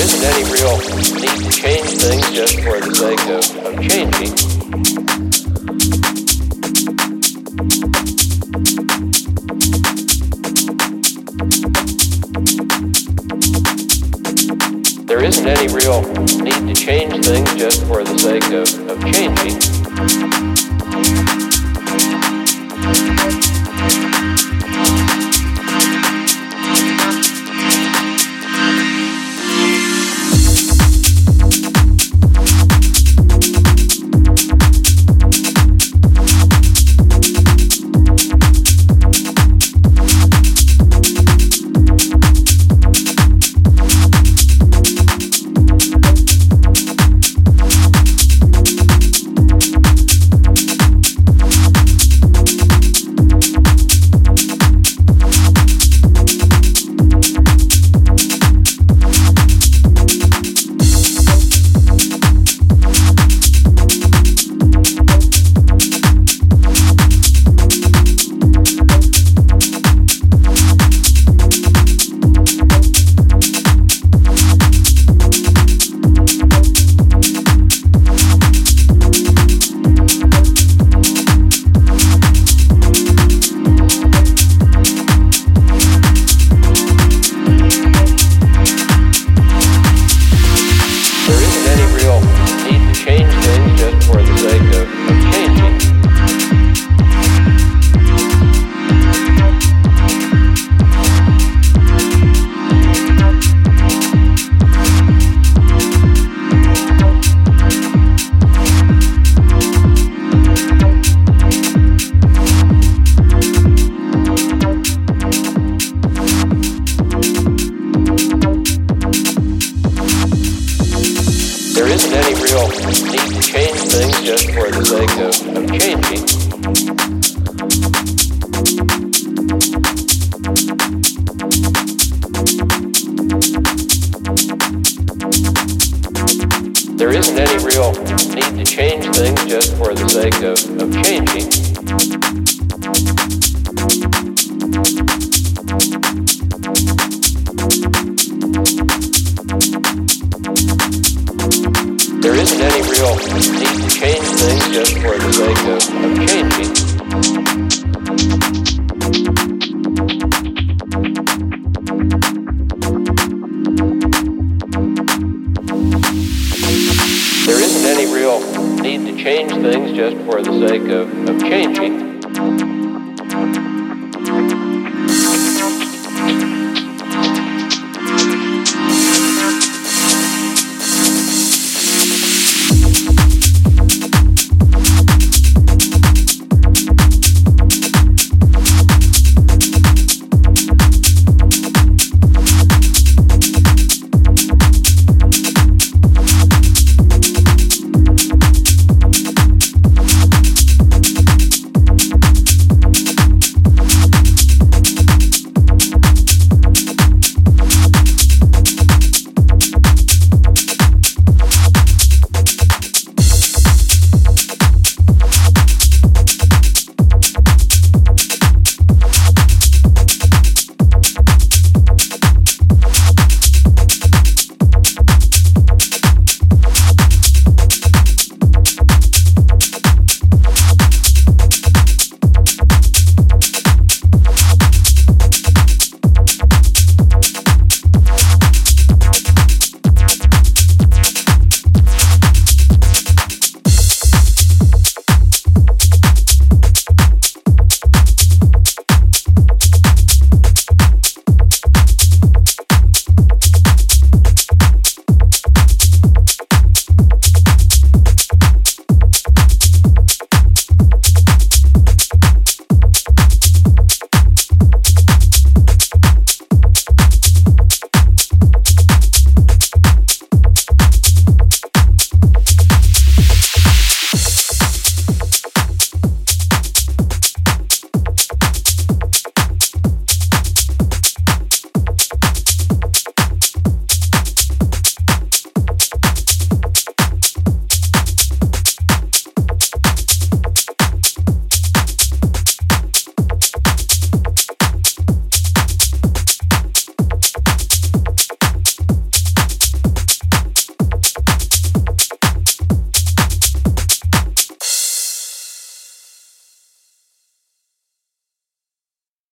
isn't any real need to change things just for the sake of, of changing. There isn't any real need to change things just for the sake of, of changing. Isn't any real need to change things just for the sake of, of changing. There isn't any real need to change things just for the sake of, of changing. There isn't any real need to change things just for the sake of, of changing. There isn't any real need to change things just for the sake of, of changing.